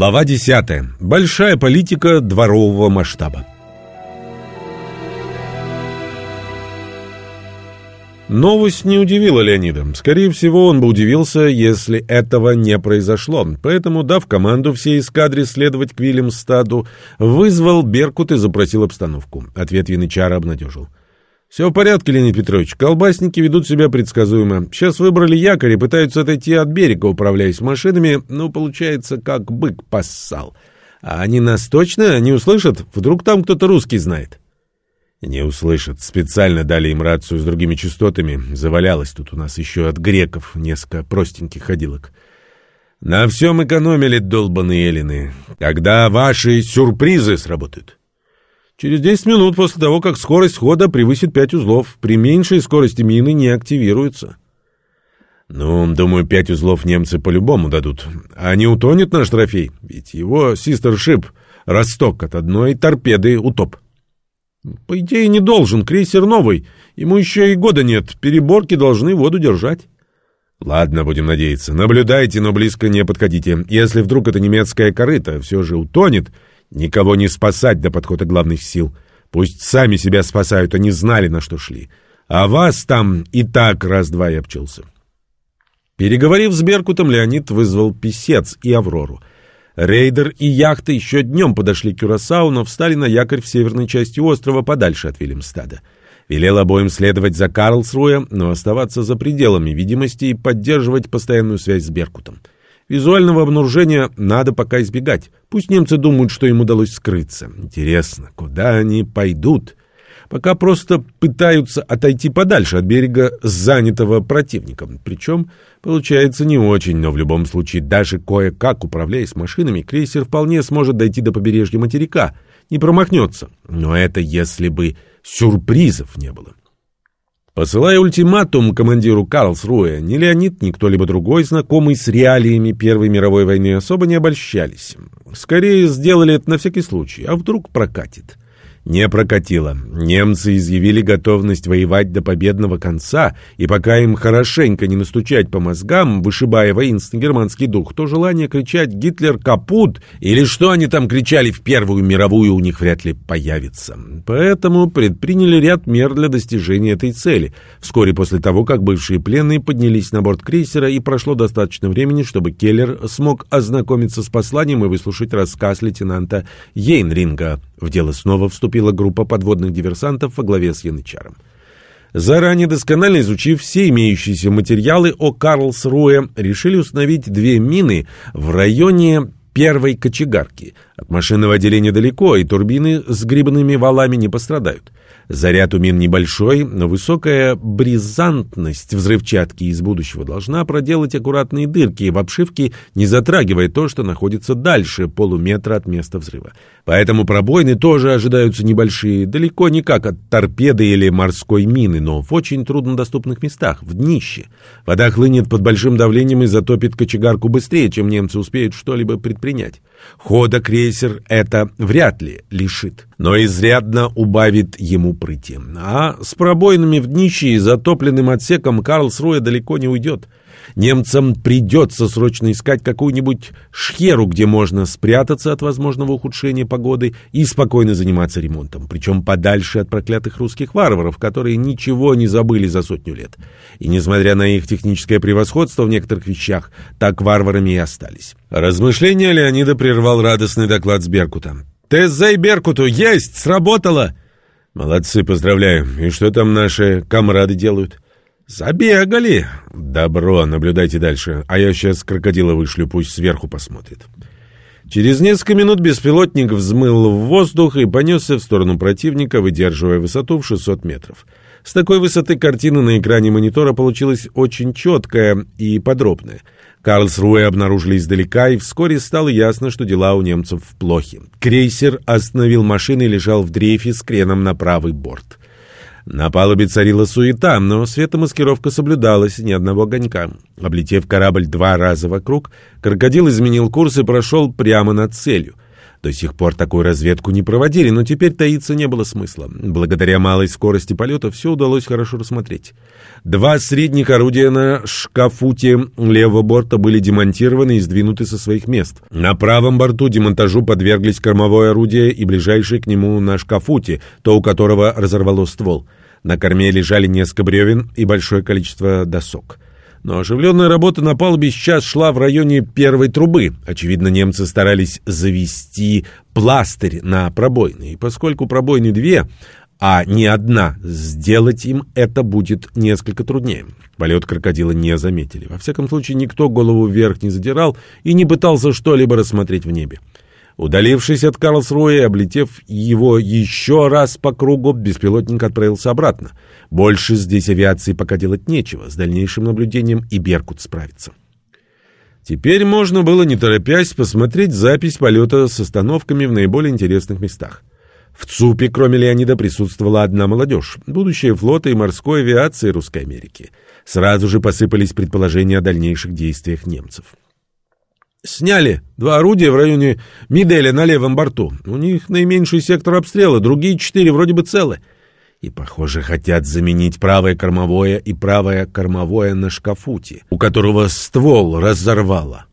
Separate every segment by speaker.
Speaker 1: Глава 10. Большая политика дворового масштаба. Новость не удивила Леонида. Скорее всего, он бы удивился, если этого не произошло. Поэтому, дав команду всей эскадре следовать к Вильямстаду, вызвал Беркут и запросил обстановку. Ответ Янычара обнадежил. «Все в порядке, Леонид Петрович. Колбасники ведут себя предсказуемо. Сейчас выбрали якорь и пытаются отойти от берега, управляясь машинами. Ну, получается, как бык поссал. А они нас точно не услышат? Вдруг там кто-то русский знает?» «Не услышат. Специально дали им рацию с другими частотами. Завалялось тут у нас еще от греков несколько простеньких ходилок». «На всем экономили, долбаные эллины. Когда ваши сюрпризы сработают?» Через 10 минут после того, как скорость хода превысит 5 узлов, при меньшей скорости мины не активируется. Ну, думаю, 5 узлов немцы по-любому дадут. А не утонет наш трофей? Ведь его систершип росток от одной торпеды утоп. По идее, не должен. Крейсер новый. Ему еще и года нет. Переборки должны воду держать. Ладно, будем надеяться. Наблюдайте, но близко не подходите. Если вдруг это немецкая корыта все же утонет, Никого не спасать до подхода главных сил. Пусть сами себя спасают, они знали, на что шли. А вас там и так раз-два и обчелся. Переговорив с Беркутом, Леонид вызвал писец и Аврору. Рейдер и яхта еще днем подошли к Кюрасау, но встали на якорь в северной части острова, подальше от Вильямстада. Велел обоим следовать за Карлсруя, но оставаться за пределами видимости и поддерживать постоянную связь с Беркутом. Визуального обнаружения надо пока избегать. Пусть немцы думают, что им удалось скрыться. Интересно, куда они пойдут? Пока просто пытаются отойти подальше от берега, занятого противником. Причем получается не очень, но в любом случае даже кое-как, управляясь машинами, крейсер вполне сможет дойти до побережья материка. Не промахнется. Но это если бы сюрпризов не было. Посылая ультиматум командиру Карлсруэ, ни Леонид, ни кто-либо другой, знакомый с реалиями Первой мировой войны, особо не обольщались. Скорее сделали это на всякий случай, а вдруг прокатит. Не прокатило. Немцы изъявили готовность воевать до победного конца, и пока им хорошенько не настучать по мозгам, вышибая воинственный германский дух, то желание кричать «Гитлер капут» или что они там кричали в Первую мировую у них вряд ли появится. Поэтому предприняли ряд мер для достижения этой цели. Вскоре после того, как бывшие пленные поднялись на борт крейсера, и прошло достаточно времени, чтобы Келлер смог ознакомиться с посланием и выслушать рассказ лейтенанта Йейнринга. В дело снова вступила группа подводных диверсантов во главе с Янычаром. Заранее досконально изучив все имеющиеся материалы о Карлсруэ, решили установить две мины в районе первой кочегарки. От машинного отделения далеко, и турбины с грибными валами не пострадают. Заряд у мин небольшой, но высокая бризантность взрывчатки из будущего должна проделать аккуратные дырки в обшивке, не затрагивая то, что находится дальше полуметра от места взрыва. Поэтому пробоины тоже ожидаются небольшие, далеко не как от торпеды или морской мины, но в очень труднодоступных местах, в днище. Вода хлынет под большим давлением и затопит кочегарку быстрее, чем немцы успеют что-либо предпринять. Хода крейсер это вряд ли лишит, но изрядно убавит ему прыти. А с пробоинами в днище и затопленным отсеком Карлсруэ далеко не уйдет. Немцам придется срочно искать какую-нибудь шхеру, где можно спрятаться от возможного ухудшения погоды и спокойно заниматься ремонтом, причем подальше от проклятых русских варваров, которые ничего не забыли за сотню лет. И несмотря на их техническое превосходство в некоторых вещах, так варварами и остались. Размышления Леонида прервал радостный доклад с Беркутом. «Теззай Беркуту! Есть! Сработало!» «Молодцы, поздравляю! И что там наши комрады делают?» «Забегали!» «Добро, наблюдайте дальше, а я сейчас крокодила вышлю, пусть сверху посмотрит». Через несколько минут беспилотник взмыл в воздух и понесся в сторону противника, выдерживая высоту в 600 метров. С такой высоты картина на экране монитора получилась очень четкая и подробная. Карлсруэ обнаружили издалека, и вскоре стало ясно, что дела у немцев плохи. Крейсер остановил машину и лежал в дрейфе с креном на правый борт. На палубе царила суета, но светомаскировка соблюдалась, ни одного огонька. Облетев корабль два раза вокруг, крокодил изменил курс и прошел прямо над целью. До сих пор такую разведку не проводили, но теперь таиться не было смысла. Благодаря малой скорости полета все удалось хорошо рассмотреть. Два средних орудия на шкафуте левого борта были демонтированы и сдвинуты со своих мест. На правом борту демонтажу подверглись кормовое орудие и ближайшее к нему на шкафуте, то у которого разорвало ствол. На корме лежали несколько бревен и большое количество досок. Но оживленная работа на палубе сейчас шла в районе первой трубы. Очевидно, немцы старались завести пластырь на пробоины. И поскольку пробоины две, а не одна, сделать им это будет несколько труднее. Полет крокодила не заметили. Во всяком случае, никто голову вверх не задирал и не пытался что-либо рассмотреть в небе. Удалившись от Карлсруэ и облетев его еще раз по кругу, беспилотник отправился обратно. Больше здесь авиации пока делать нечего, с дальнейшим наблюдением и Беркут справится. Теперь можно было, не торопясь, посмотреть запись полета с остановками в наиболее интересных местах. В ЦУПе, кроме Леонида, присутствовала одна молодежь, будущее флота и морской авиации Русской Америки. Сразу же посыпались предположения о дальнейших действиях немцев. Сняли два орудия в районе Миделя на левом борту. У них наименьший сектор обстрела, другие четыре вроде бы целы. И, похоже, хотят заменить правое кормовое и правое кормовое на шкафуте, у которого ствол разорвало.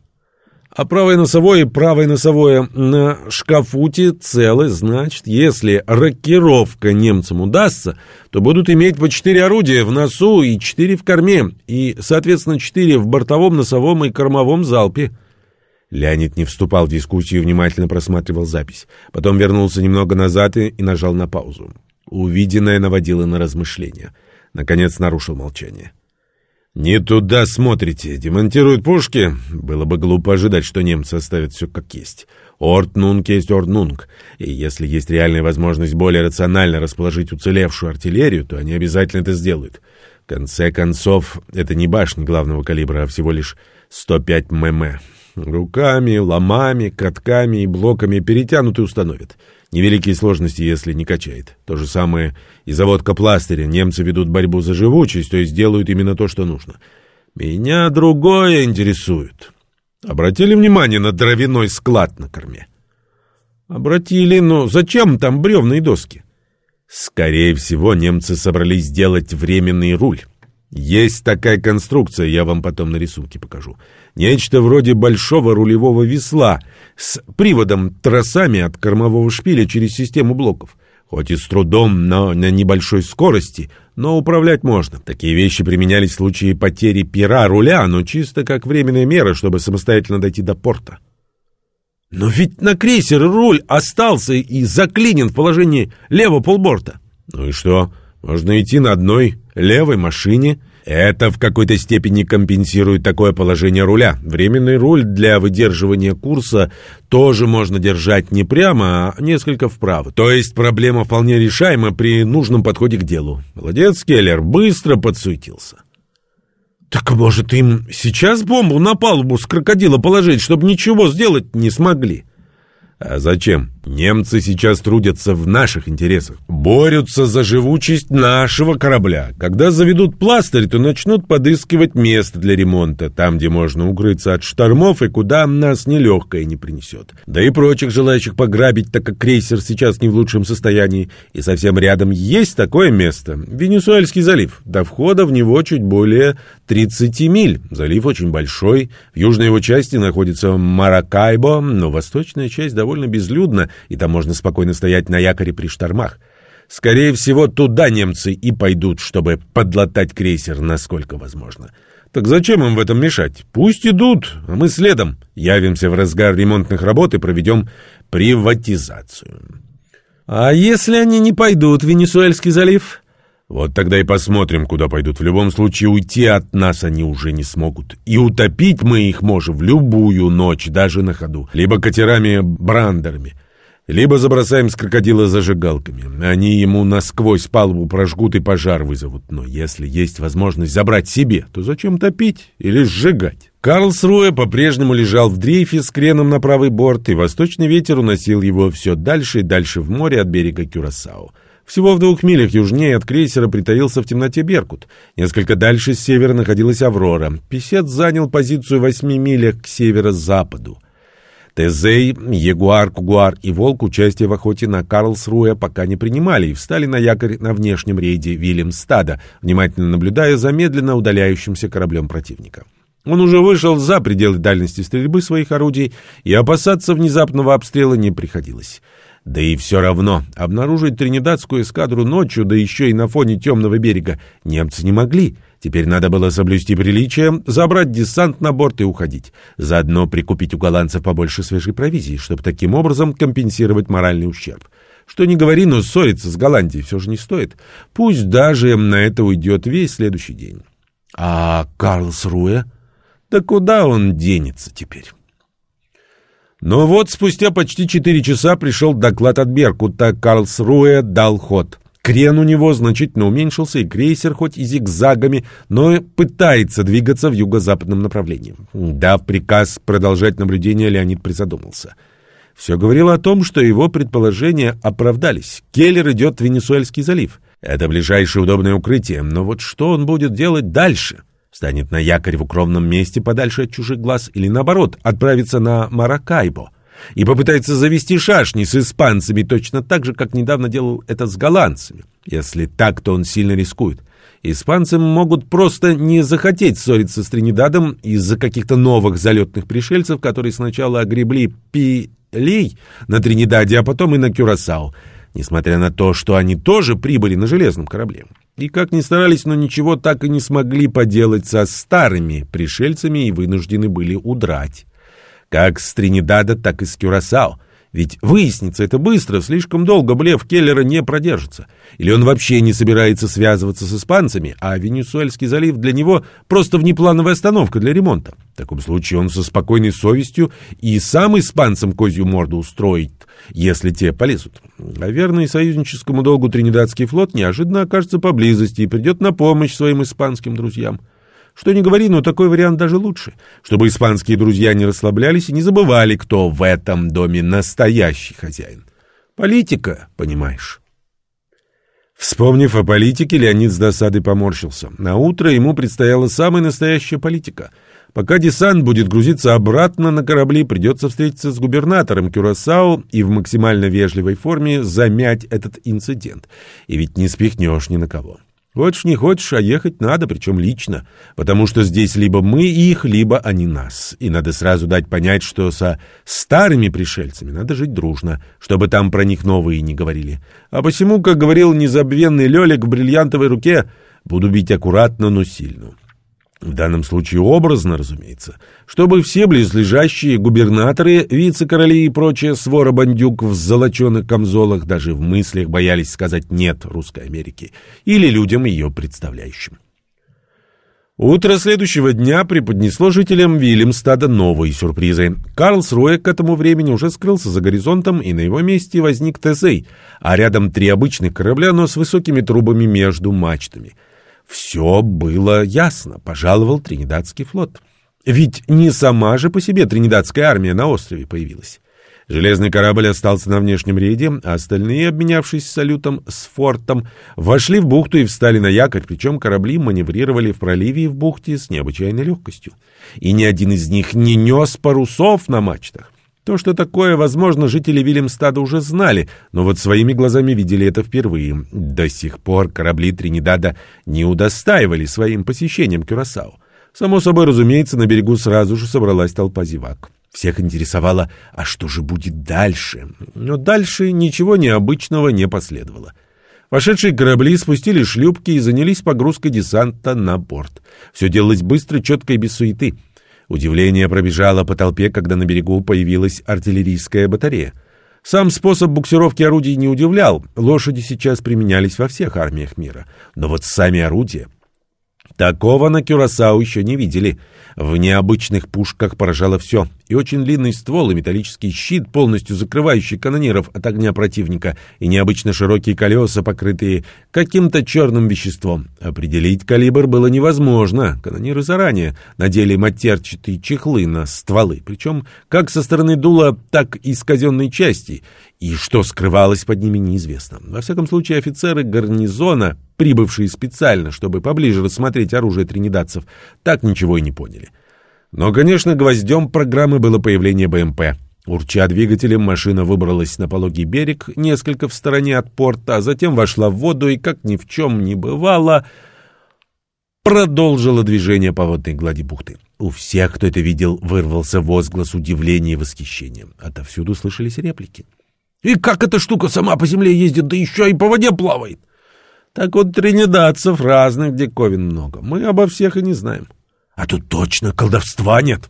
Speaker 1: А правое носовое и правое носовое на шкафуте целы, значит, если рокировка немцам удастся, то будут иметь по четыре орудия в носу и четыре в корме, и, соответственно, четыре в бортовом, носовом и кормовом залпе. Леонид не вступал в дискуссию внимательно просматривал запись. Потом вернулся немного назад и, и нажал на паузу. Увиденное наводило на размышления. Наконец нарушил молчание. «Не туда смотрите. Демонтируют пушки. Было бы глупо ожидать, что немцы оставят все как есть. Ортнунг есть Ортнунг. И если есть реальная возможность более рационально расположить уцелевшую артиллерию, то они обязательно это сделают. В конце концов, это не башни главного калибра, а всего лишь 105 мм. Руками, ломами, катками и блоками перетянуты установят. Невеликие сложности, если не качает. То же самое и заводка пластыря. Немцы ведут борьбу за живучесть, то есть делают именно то, что нужно. Меня другое интересует. Обратили внимание на дровяной склад на корме? Обратили, но зачем там бревна и доски? Скорее всего, немцы собрались сделать временный руль. Есть такая конструкция, я вам потом на рисунке покажу. Нечто вроде большого рулевого весла с приводом тросами от кормового шпиля через систему блоков. Хоть и с трудом, но на небольшой скорости, но управлять можно. Такие вещи применялись в случае потери пера руля, но чисто как временная мера, чтобы самостоятельно дойти до порта. Но ведь на крейсер руль остался и заклинен в положении лево полборта. Ну и что? Можно идти на одной левой машине. Это в какой-то степени компенсирует такое положение руля. Временный руль для выдерживания курса тоже можно держать не прямо, а несколько вправо. То есть проблема вполне решаема при нужном подходе к делу. Молодец, Келлер, быстро подсуетился. Так может им сейчас бомбу на палубу с крокодила положить, чтобы ничего сделать не смогли? А зачем? Немцы сейчас трудятся в наших интересах. Борются за живучесть нашего корабля. Когда заведут пластырь, то начнут подыскивать место для ремонта, там, где можно укрыться от штормов и куда нас нелегкое не принесет. Да и прочих желающих пограбить, так как крейсер сейчас не в лучшем состоянии. И совсем рядом есть такое место. Венесуэльский залив. До входа в него чуть более 30 миль. Залив очень большой. В южной его части находится Маракайбо, но восточная часть довольно безлюдна, и там можно спокойно стоять на якоре при штормах. Скорее всего, туда немцы и пойдут, чтобы подлатать крейсер насколько возможно. Так зачем им в этом мешать? Пусть идут, а мы следом. Явимся в разгар ремонтных работ и проведем приватизацию. А если они не пойдут в Венесуэльский залив? Вот тогда и посмотрим, куда пойдут. В любом случае, уйти от нас они уже не смогут. И утопить мы их можем в любую ночь, даже на ходу. Либо катерами-брандерами либо забросаем с крокодила зажигалками. Они ему насквозь палубу прожгут и пожар вызовут. Но если есть возможность забрать себе, то зачем топить или сжигать? Карлсруэ по-прежнему лежал в дрейфе с креном на правый борт, и восточный ветер уносил его все дальше и дальше в море от берега Кюрасао. Всего в двух милях южнее от крейсера притаился в темноте Беркут. Несколько дальше с севера находилась Аврора. Песец занял позицию в восьми милях к северо-западу. Тезей, Ягуар, Кугуар и Волк участие в охоте на Карлсруэ пока не принимали и встали на якорь на внешнем рейде Вильямстада, внимательно наблюдая за медленно удаляющимся кораблем противника. Он уже вышел за пределы дальности стрельбы своих орудий, и опасаться внезапного обстрела не приходилось. Да и все равно, обнаружить тринидадскую эскадру ночью, да еще и на фоне темного берега, немцы не могли — Теперь надо было соблюсти приличие, забрать десант на борт и уходить. Заодно прикупить у голландцев побольше свежей провизии, чтобы таким образом компенсировать моральный ущерб. Что не говори, но ссориться с Голландией все же не стоит. Пусть даже на это уйдет весь следующий день. А Карлсруэ? Да куда он денется теперь? Но вот спустя почти четыре часа пришел доклад от Беркута. Карлсруэ дал ход. Крен у него значительно уменьшился, и крейсер хоть и зигзагами, но пытается двигаться в юго-западном направлении. Дав приказ продолжать наблюдение, Леонид призадумался. Все говорило о том, что его предположения оправдались. Келлер идет в Венесуэльский залив. Это ближайшее удобное укрытие, но вот что он будет делать дальше? Станет на якорь в укромном месте подальше от чужих глаз или наоборот, отправится на Маракайбо? и попытается завести шашни с испанцами точно так же, как недавно делал это с голландцами. Если так, то он сильно рискует. Испанцы могут просто не захотеть ссориться с Тринидадом из-за каких-то новых залетных пришельцев, которые сначала огребли пилей на Тринидаде, а потом и на Кюрасао, несмотря на то, что они тоже прибыли на железном корабле. И как ни старались, но ничего так и не смогли поделать со старыми пришельцами и вынуждены были удрать. Как с Тринидада, так и с Кюрасао. Ведь выяснится это быстро, слишком долго блеф Келлера не продержится. Или он вообще не собирается связываться с испанцами, а Венесуэльский залив для него просто внеплановая остановка для ремонта. В таком случае он со спокойной совестью и сам испанцам козью морду устроит, если те полезут. А верный союзническому долгу Тринидадский флот неожиданно окажется поблизости и придет на помощь своим испанским друзьям. Что не говори, но такой вариант даже лучше, чтобы испанские друзья не расслаблялись и не забывали, кто в этом доме настоящий хозяин. Политика, понимаешь. Вспомнив о политике, Леонид с досадой поморщился. На утро ему предстояла самая настоящая политика. Пока десант будет грузиться обратно на корабли, придется встретиться с губернатором Кюрасао и в максимально вежливой форме замять этот инцидент. И ведь не спихнешь ни на кого. Хочешь не хочешь, а ехать надо, причем лично, потому что здесь либо мы их, либо они нас. И надо сразу дать понять, что со старыми пришельцами надо жить дружно, чтобы там про них новые не говорили. А посему, как говорил незабвенный Лёлик в бриллиантовой руке, буду бить аккуратно, но сильно. В данном случае образно, разумеется, чтобы все близлежащие губернаторы, вице-короли и прочая свора бандюк в золоченых камзолах даже в мыслях боялись сказать «нет» русской Америке или людям ее представляющим. Утро следующего дня преподнесло жителям Вильямстада новые сюрпризы. Карлсруэ к этому времени уже скрылся за горизонтом, и на его месте возник Тезей, а рядом три обычных корабля, но с высокими трубами между мачтами — все было ясно, пожаловал Тринидадский флот. Ведь не сама же по себе Тринидадская армия на острове появилась. Железный корабль остался на внешнем рейде, а остальные, обменявшись салютом с фортом, вошли в бухту и встали на якорь, причем корабли маневрировали в проливе и в бухте с необычайной легкостью. И ни один из них не нес парусов на мачтах. То, что такое возможно, жители Вильямстада уже знали, но вот своими глазами видели это впервые. До сих пор корабли Тринидада не удостаивали своим посещением Кюрасао. Само собой, разумеется, на берегу сразу же собралась толпа зевак. Всех интересовало, а что же будет дальше? Но дальше ничего необычного не последовало. Вошедшие корабли спустили шлюпки и занялись погрузкой десанта на борт. Все делалось быстро, четко и без суеты. Удивление пробежало по толпе, когда на берегу появилась артиллерийская батарея. Сам способ буксировки орудий не удивлял, лошади сейчас применялись во всех армиях мира. Но вот сами орудия... Такого на Кюрасау еще не видели. В необычных пушках поражало все. И очень длинный ствол, и металлический щит, полностью закрывающий канониров от огня противника, и необычно широкие колеса, покрытые каким-то черным веществом. Определить калибр было невозможно. Канониры заранее надели матерчатые чехлы на стволы, причем как со стороны дула, так и с казенной части, и что скрывалось под ними неизвестно. Во всяком случае, офицеры гарнизона, прибывшие специально, чтобы поближе рассмотреть оружие тринидадцев, так ничего и не поняли. Но, конечно, гвоздем программы было появление БМП. Урча двигателем, машина выбралась на пологий берег, несколько в стороне от порта, а затем вошла в воду и, как ни в чем не бывало, продолжила движение по водной глади бухты. У всех, кто это видел, вырвался возглас удивления и восхищения. Отовсюду слышались реплики. «И как эта штука сама по земле ездит, да еще и по воде плавает?» «Так вот, тринидадцев разных диковин много. Мы обо всех и не знаем». «А тут точно колдовства нет».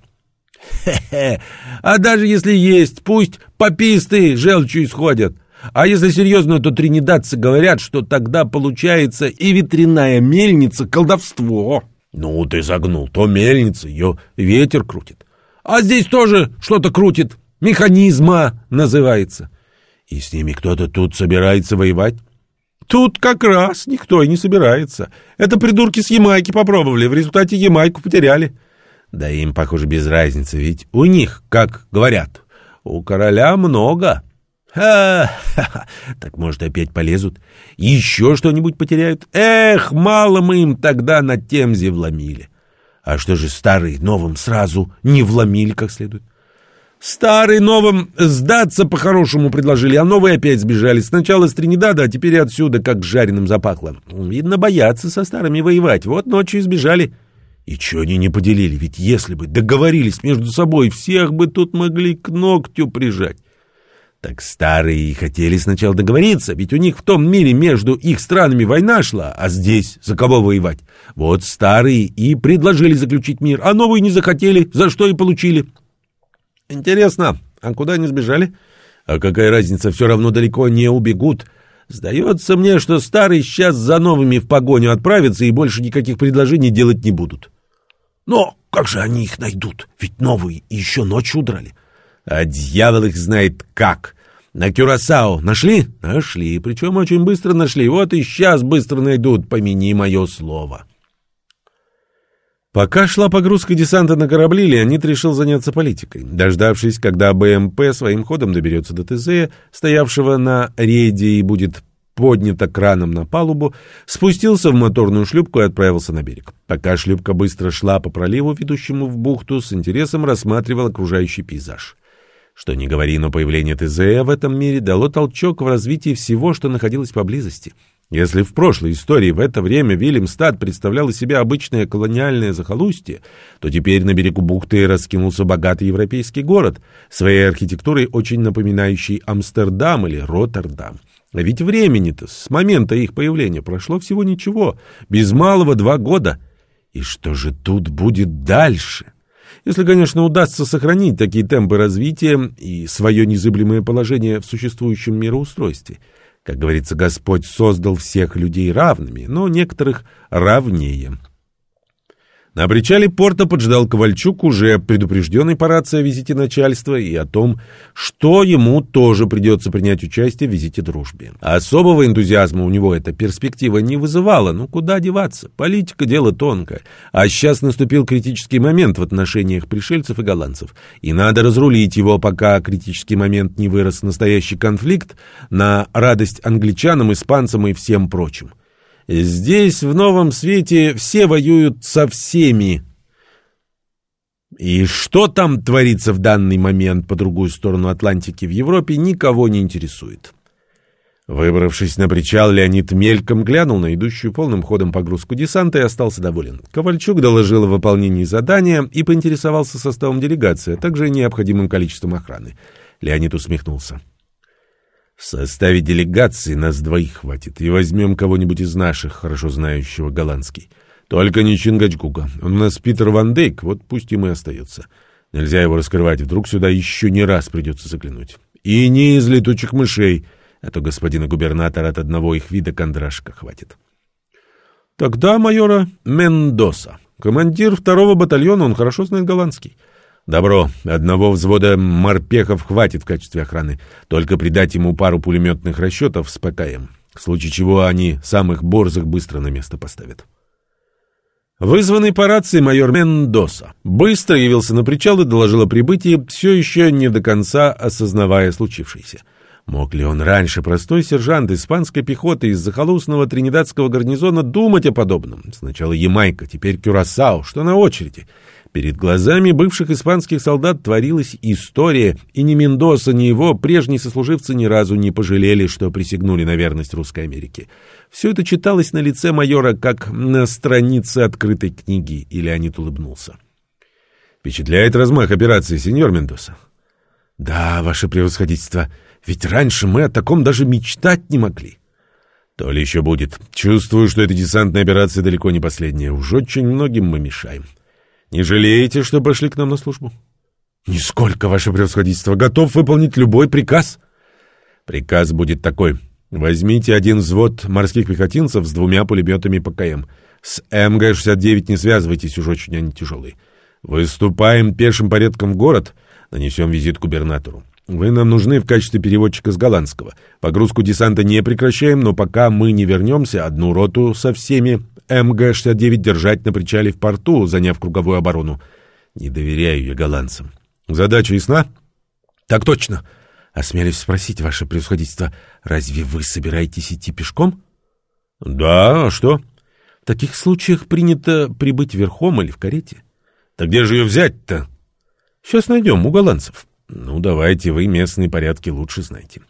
Speaker 1: Хе-хе. А даже если есть, пусть пописты желчью исходят. А если серьезно, то тринидадцы говорят, что тогда получается и ветряная мельница колдовство. Ну, ты загнул, то мельница, ее ветер крутит. А здесь тоже что-то крутит. Механизма называется. И с ними кто-то тут собирается воевать? Тут как раз никто и не собирается. Это придурки с Ямайки попробовали, в результате Ямайку потеряли. Да им, похоже, без разницы, ведь у них, как говорят, у короля много. Ха-ха-ха, так может опять полезут? Еще что-нибудь потеряют? Эх, мало мы им тогда на Темзе вломили. А что же старый новым сразу не вломили как следует? Старый новым сдаться по-хорошему предложили, а новые опять сбежали. Сначала с Тринидада, а теперь отсюда, как жареным запахло. Видно, боятся со старыми воевать. Вот ночью сбежали. И чего они не поделили? Ведь если бы договорились между собой, всех бы тут могли к ногтю прижать. Так старые и хотели сначала договориться, ведь у них в том мире между их странами война шла, а здесь за кого воевать? Вот старые и предложили заключить мир, а новые не захотели, за что и получили. Интересно, а куда они сбежали? А какая разница, все равно далеко не убегут. Сдается мне, что старые сейчас за новыми в погоню отправятся и больше никаких предложений делать не будут. Но как же они их найдут? Ведь новые еще ночью удрали. А дьявол их знает как. На Кюрасао нашли? Нашли, причем очень быстро нашли. Вот и сейчас быстро найдут, помяни мое слово. Пока шла погрузка десанта на корабли, Леонид решил заняться политикой. Дождавшись, когда БМП своим ходом доберется до ТЗ, стоявшего на рейде и будет поднято краном на палубу, спустился в моторную шлюпку и отправился на берег. Пока шлюпка быстро шла по проливу, ведущему в бухту, с интересом рассматривал окружающий пейзаж. Что ни говори, но появление ТЗ в этом мире дало толчок в развитии всего, что находилось поблизости. Если в прошлой истории в это время Вильямстад представлял из себя обычное колониальное захолустье, то теперь на берегу бухты раскинулся богатый европейский город, своей архитектурой очень напоминающий Амстердам или Роттердам. А ведь времени-то с момента их появления прошло всего ничего, без малого два года. И что же тут будет дальше? Если, конечно, удастся сохранить такие темпы развития и свое незыблемое положение в существующем мироустройстве. Как говорится, Господь создал всех людей равными, но некоторых равнее. На причале порта поджидал Ковальчук, уже предупрежденный по рации о визите начальства и о том, что ему тоже придется принять участие в визите дружбе. Особого энтузиазма у него эта перспектива не вызывала, ну куда деваться, политика – дело тонкое. А сейчас наступил критический момент в отношениях пришельцев и голландцев, и надо разрулить его, пока критический момент не вырос настоящий конфликт на радость англичанам, испанцам и всем прочим. Здесь, в новом свете, все воюют со всеми. И что там творится в данный момент по другую сторону Атлантики в Европе, никого не интересует. Выбравшись на причал, Леонид мельком глянул на идущую полным ходом погрузку десанта и остался доволен. Ковальчук доложил о выполнении задания и поинтересовался составом делегации, а также необходимым количеством охраны. Леонид усмехнулся. В составе делегации нас двоих хватит, и возьмем кого-нибудь из наших, хорошо знающего голландский. Только не Чингачгука. Он у нас Питер Ван Дейк, вот пусть ему и остается. Нельзя его раскрывать, вдруг сюда еще не раз придется заглянуть. И не из летучих мышей, а то господина губернатора от одного их вида кондрашка хватит. Тогда майора Мендоса. Командир второго батальона, он хорошо знает голландский. Добро, одного взвода морпехов хватит в качестве охраны. Только придать ему пару пулеметных расчетов с ПКМ. В случае чего они самых борзых быстро на место поставят. Вызванный по рации майор Мендоса быстро явился на причал и доложил о прибытии, все еще не до конца осознавая случившееся. Мог ли он раньше, простой сержант испанской пехоты из захолустного тринидадского гарнизона, думать о подобном? Сначала Ямайка, теперь Кюрасао, что на очереди. Перед глазами бывших испанских солдат творилась история, и ни Мендоса, ни его прежние сослуживцы ни разу не пожалели, что присягнули на верность Русской Америке. Все это читалось на лице майора, как на странице открытой книги, и Леонид улыбнулся. «Впечатляет размах операции, сеньор Мендоса?» «Да, ваше превосходительство, ведь раньше мы о таком даже мечтать не могли». «То ли еще будет. Чувствую, что эта десантная операция далеко не последняя. Уж очень многим мы мешаем. Не жалеете, что пошли к нам на службу?» «Нисколько, ваше превосходительство. Готов выполнить любой приказ». «Приказ будет такой. Возьмите один взвод морских пехотинцев с двумя пулеметами ПКМ. С МГ-69 не связывайтесь, уж очень они тяжелые. Выступаем пешим порядком в город, нанесем визит губернатору. Вы нам нужны в качестве переводчика с голландского. Погрузку десанта не прекращаем, но пока мы не вернемся, одну роту со всеми МГ-69 держать на причале в порту, заняв круговую оборону. Не доверяю я голландцам. Задача ясна? Так точно. Осмелюсь спросить, ваше превосходительство, разве вы собираетесь идти пешком? Да, а что? В таких случаях принято прибыть верхом или в карете. Так где же ее взять-то? Сейчас найдем у голландцев. Ну, давайте, вы местные порядки лучше знаете.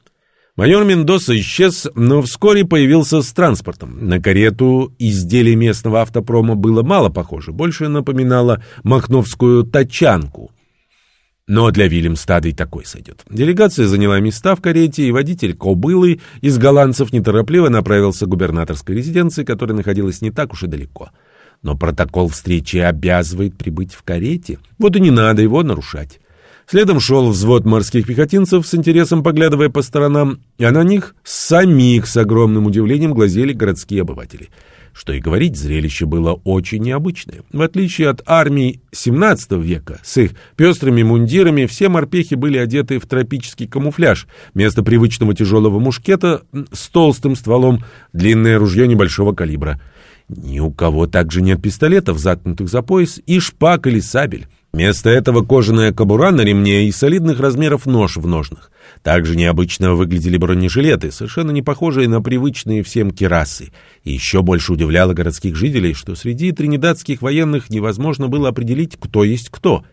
Speaker 1: Майор Мендоса исчез, но вскоре появился с транспортом. На карету изделий местного автопрома было мало похоже, больше напоминало махновскую тачанку. Но для Вильямстада и такой сойдет. Делегация заняла места в карете, и водитель Кобылы из голландцев неторопливо направился к губернаторской резиденции, которая находилась не так уж и далеко. Но протокол встречи обязывает прибыть в карете, вот и не надо его нарушать. Следом шел взвод морских пехотинцев с интересом поглядывая по сторонам, а на них самих с огромным удивлением глазели городские обыватели — что и говорить, зрелище было очень необычное. В отличие от армии XVII века, с их пестрыми мундирами, все морпехи были одеты в тропический камуфляж. Вместо привычного тяжелого мушкета с толстым стволом длинное ружье небольшого калибра. Ни у кого также нет пистолетов, заткнутых за пояс, и шпаг или сабель. Вместо этого кожаная кобура на ремне и солидных размеров нож в ножнах. Также необычно выглядели бронежилеты, совершенно не похожие на привычные всем керасы. И еще больше удивляло городских жителей, что среди тринидадских военных невозможно было определить, кто есть кто.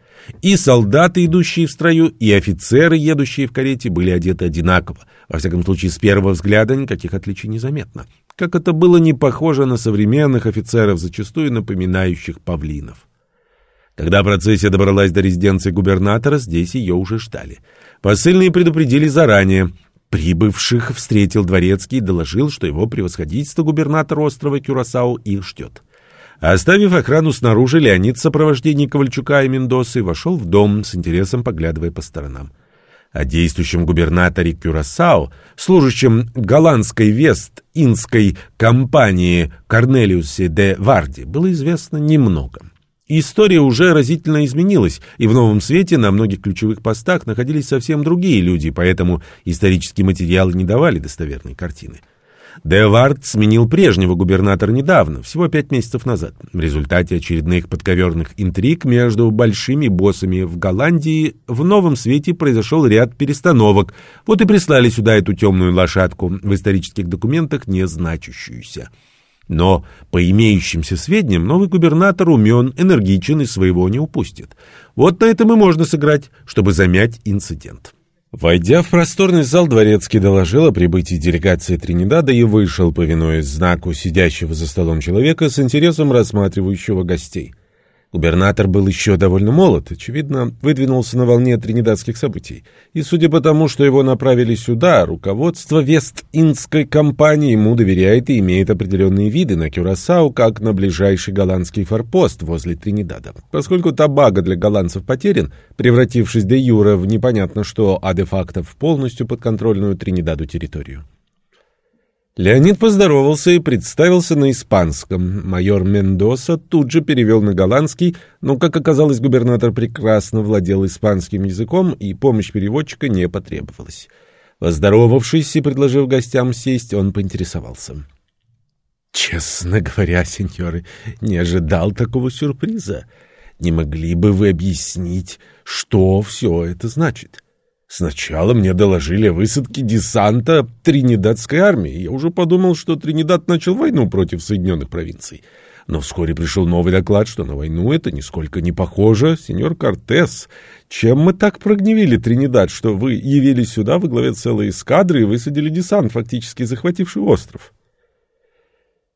Speaker 1: И солдаты, идущие в строю, и офицеры, едущие в карете, были одеты одинаково. Во всяком случае, с первого взгляда никаких отличий не заметно. Как это было не похоже на современных офицеров, зачастую напоминающих павлинов. Когда процессия добралась до резиденции губернатора, здесь ее уже ждали. Посыльные предупредили заранее. Прибывших встретил дворецкий и доложил, что его превосходительство губернатор острова Кюрасау их ждет. Оставив охрану снаружи, Леонид в сопровождении Ковальчука и Мендосы вошел в дом, с интересом поглядывая по сторонам. О действующем губернаторе Кюрасао, служащем голландской Вест-Индской компании Корнелиусе де Варди, было известно немного. История уже разительно изменилась, и в новом свете на многих ключевых постах находились совсем другие люди, поэтому исторические материалы не давали достоверной картины. Девард сменил прежнего губернатора недавно, всего пять месяцев назад. В результате очередных подковерных интриг между большими боссами в Голландии в новом свете произошел ряд перестановок. Вот и прислали сюда эту темную лошадку, в исторических документах не значащуюся. Но по имеющимся сведениям новый губернатор умен, энергичен и своего не упустит. Вот на этом и можно сыграть, чтобы замять инцидент. Войдя в просторный зал, дворецкий доложил о прибытии делегации Тринидада и вышел, повинуясь знаку сидящего за столом человека с интересом рассматривающего гостей. Губернатор был еще довольно молод, очевидно, выдвинулся на волне тринидадских событий. И судя по тому, что его направили сюда, руководство Вест-Индской компании ему доверяет и имеет определенные виды на Кюрасау, как на ближайший голландский форпост возле Тринидада. Поскольку Табаго для голландцев потерян, превратившись де юра в непонятно что, а де-факто в полностью подконтрольную Тринидаду территорию. Леонид поздоровался и представился на испанском. Майор Мендоса тут же перевел на голландский, но, как оказалось, губернатор прекрасно владел испанским языком, и помощь переводчика не потребовалась. Поздоровавшись и предложив гостям сесть, он поинтересовался. «Честно говоря, сеньоры, не ожидал такого сюрприза. Не могли бы вы объяснить, что все это значит?» Сначала мне доложили о высадке десанта Тринидадской армии. Я уже подумал, что Тринидад начал войну против Соединенных провинций. Но вскоре пришел новый доклад, что на войну это нисколько не похоже. Сеньор Кортес, чем мы так прогневили Тринидад, что вы явились сюда во главе целой эскадры и высадили десант, фактически захвативший остров?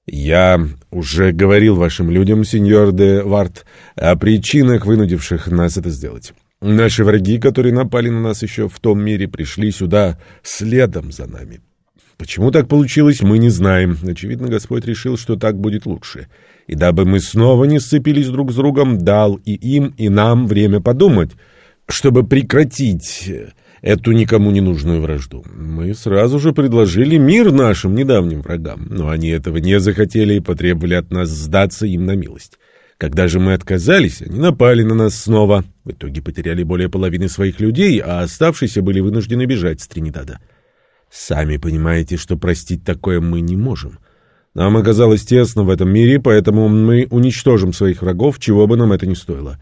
Speaker 1: Я уже говорил вашим людям, сеньор де Варт, о причинах, вынудивших нас это сделать. Наши враги, которые напали на нас еще в том мире, пришли сюда следом за нами. Почему так получилось, мы не знаем. Очевидно, Господь решил, что так будет лучше. И дабы мы снова не сцепились друг с другом, дал и им, и нам время подумать, чтобы прекратить эту никому не нужную вражду. Мы сразу же предложили мир нашим недавним врагам, но они этого не захотели и потребовали от нас сдаться им на милость. Когда же мы отказались, они напали на нас снова. В итоге потеряли более половины своих людей, а оставшиеся были вынуждены бежать с Тринидада. Сами понимаете, что простить такое мы не можем. Нам оказалось тесно в этом мире, поэтому мы уничтожим своих врагов, чего бы нам это ни стоило.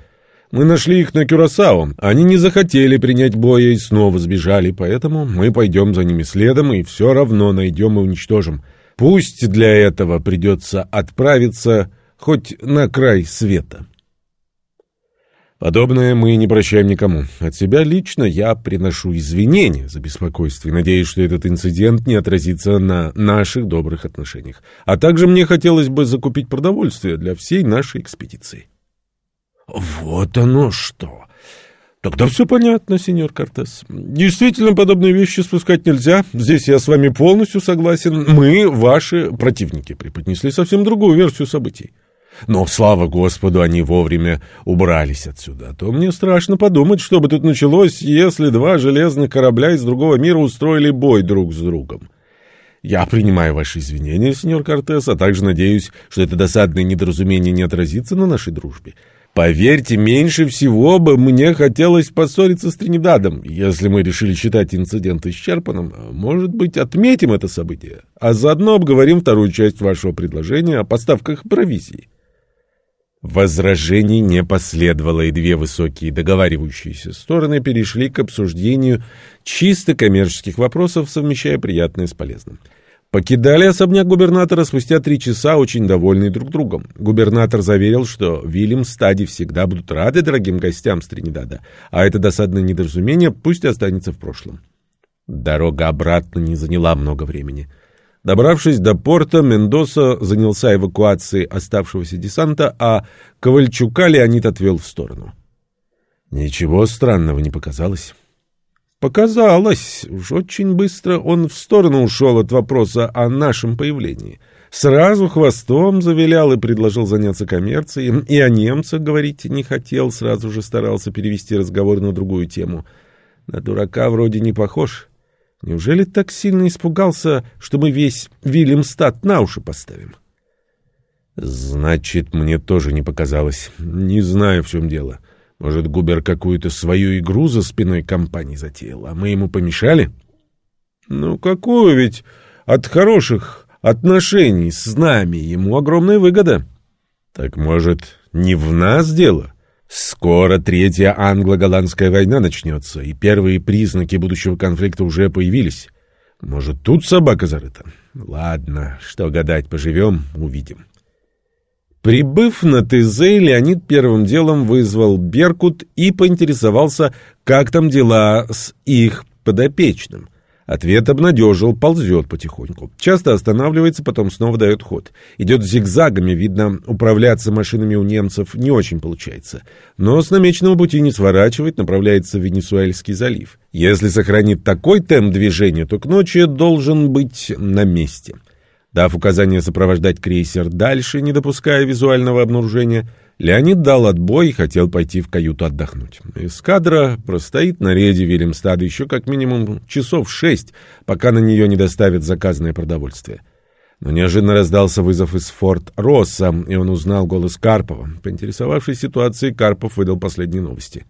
Speaker 1: Мы нашли их на Кюрасао. Они не захотели принять боя и снова сбежали, поэтому мы пойдем за ними следом и все равно найдем и уничтожим. Пусть для этого придется отправиться хоть на край света. Подобное мы не прощаем никому. От себя лично я приношу извинения за беспокойство и надеюсь, что этот инцидент не отразится на наших добрых отношениях. А также мне хотелось бы закупить продовольствие для всей нашей экспедиции. Вот оно что! Тогда все понятно, сеньор Кортес. Действительно, подобные вещи спускать нельзя. Здесь я с вами полностью согласен. Мы, ваши противники, преподнесли совсем другую версию событий. Но, слава Господу, они вовремя убрались отсюда. А то мне страшно подумать, что бы тут началось, если два железных корабля из другого мира устроили бой друг с другом. Я принимаю ваши извинения, сеньор Кортес, а также надеюсь, что это досадное недоразумение не отразится на нашей дружбе. Поверьте, меньше всего бы мне хотелось поссориться с Тринидадом. Если мы решили считать инцидент исчерпанным, может быть, отметим это событие, а заодно обговорим вторую часть вашего предложения о поставках провизии. Возражений не последовало, и две высокие договаривающиеся стороны перешли к обсуждению чисто коммерческих вопросов, совмещая приятное с полезным. Покидали особняк губернатора спустя три часа, очень довольные друг другом. Губернатор заверил, что Вильям Стади всегда будут рады дорогим гостям с Тринидада, а это досадное недоразумение пусть останется в прошлом. Дорога обратно не заняла много времени. Добравшись до порта, Мендоса занялся эвакуацией оставшегося десанта, а Ковальчука Леонид отвел в сторону. Ничего странного не показалось. Показалось. Уж очень быстро он в сторону ушел от вопроса о нашем появлении. Сразу хвостом завилял и предложил заняться коммерцией, и о немцах говорить не хотел, сразу же старался перевести разговор на другую тему. На дурака вроде не похож. Неужели так сильно испугался, что мы весь Вильямстад на уши поставим? Значит, мне тоже не показалось. Не знаю, в чем дело. Может, Губер какую-то свою игру за спиной компании затеял, а мы ему помешали? Ну, какую ведь от хороших отношений с нами ему огромная выгода. Так, может, не в нас дело? Скоро третья англо-голландская война начнется, и первые признаки будущего конфликта уже появились. Может, тут собака зарыта? Ладно, что гадать, поживем, увидим. Прибыв на ТЗ, Леонид первым делом вызвал Беркут и поинтересовался, как там дела с их подопечным. Ответ обнадежил, ползет потихоньку. Часто останавливается, потом снова дает ход. Идет зигзагами, видно, управляться машинами у немцев не очень получается. Но с намеченного пути не сворачивает, направляется в Венесуэльский залив. Если сохранит такой темп движения, то к ночи должен быть на месте. Дав указание сопровождать крейсер дальше, не допуская визуального обнаружения, Леонид дал отбой и хотел пойти в каюту отдохнуть. Эскадра простоит на рейде Вильямстада еще как минимум часов шесть, пока на нее не доставят заказанное продовольствие. Но неожиданно раздался вызов из форт Росса, и он узнал голос Карпова. Поинтересовавшись ситуацией, Карпов выдал последние новости.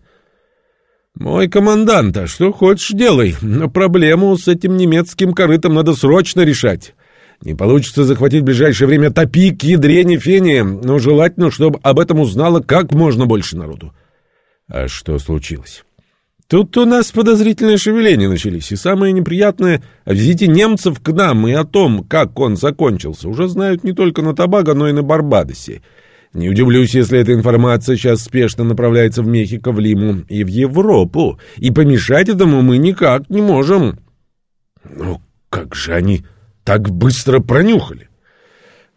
Speaker 1: «Мой командант, а что хочешь делай, но проблему с этим немецким корытом надо срочно решать». Не получится захватить в ближайшее время топик, ядрени, фени, но желательно, чтобы об этом узнало как можно больше народу. А что случилось? Тут у нас подозрительные шевеления начались, и самое неприятное — о визите немцев к нам и о том, как он закончился, уже знают не только на Табаго, но и на Барбадосе. Не удивлюсь, если эта информация сейчас спешно направляется в Мехико, в Лиму и в Европу, и помешать этому мы никак не можем. Ну, как же они так быстро пронюхали?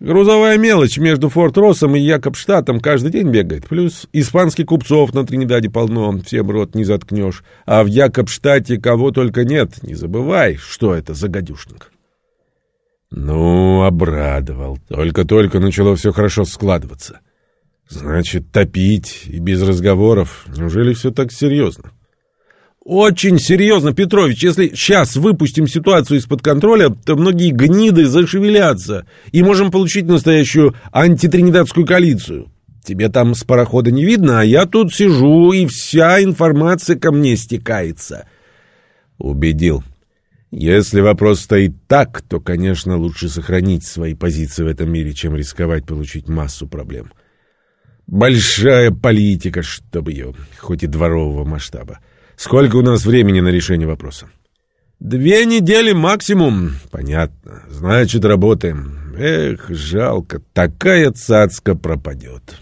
Speaker 1: Грузовая мелочь между Форт-Россом и Якобштатом каждый день бегает. Плюс испанских купцов на Тринидаде полно, всем рот не заткнешь. А в Якобштате кого только нет. Не забывай, что это за гадюшник. Ну, обрадовал. Только-только начало все хорошо складываться. Значит, топить и без разговоров. Неужели все так серьезно? Очень серьезно, Петрович, если сейчас выпустим ситуацию из-под контроля, то многие гниды зашевелятся, и можем получить настоящую антитринидадскую коалицию. Тебе там с парохода не видно, а я тут сижу, и вся информация ко мне стекается. Убедил. Если вопрос стоит так, то, конечно, лучше сохранить свои позиции в этом мире, чем рисковать получить массу проблем. Большая политика, чтобы ее, хоть и дворового масштаба. Сколько у нас времени на решение вопроса? Две недели максимум. Понятно. Значит, работаем. Эх, жалко, такая цацка пропадет.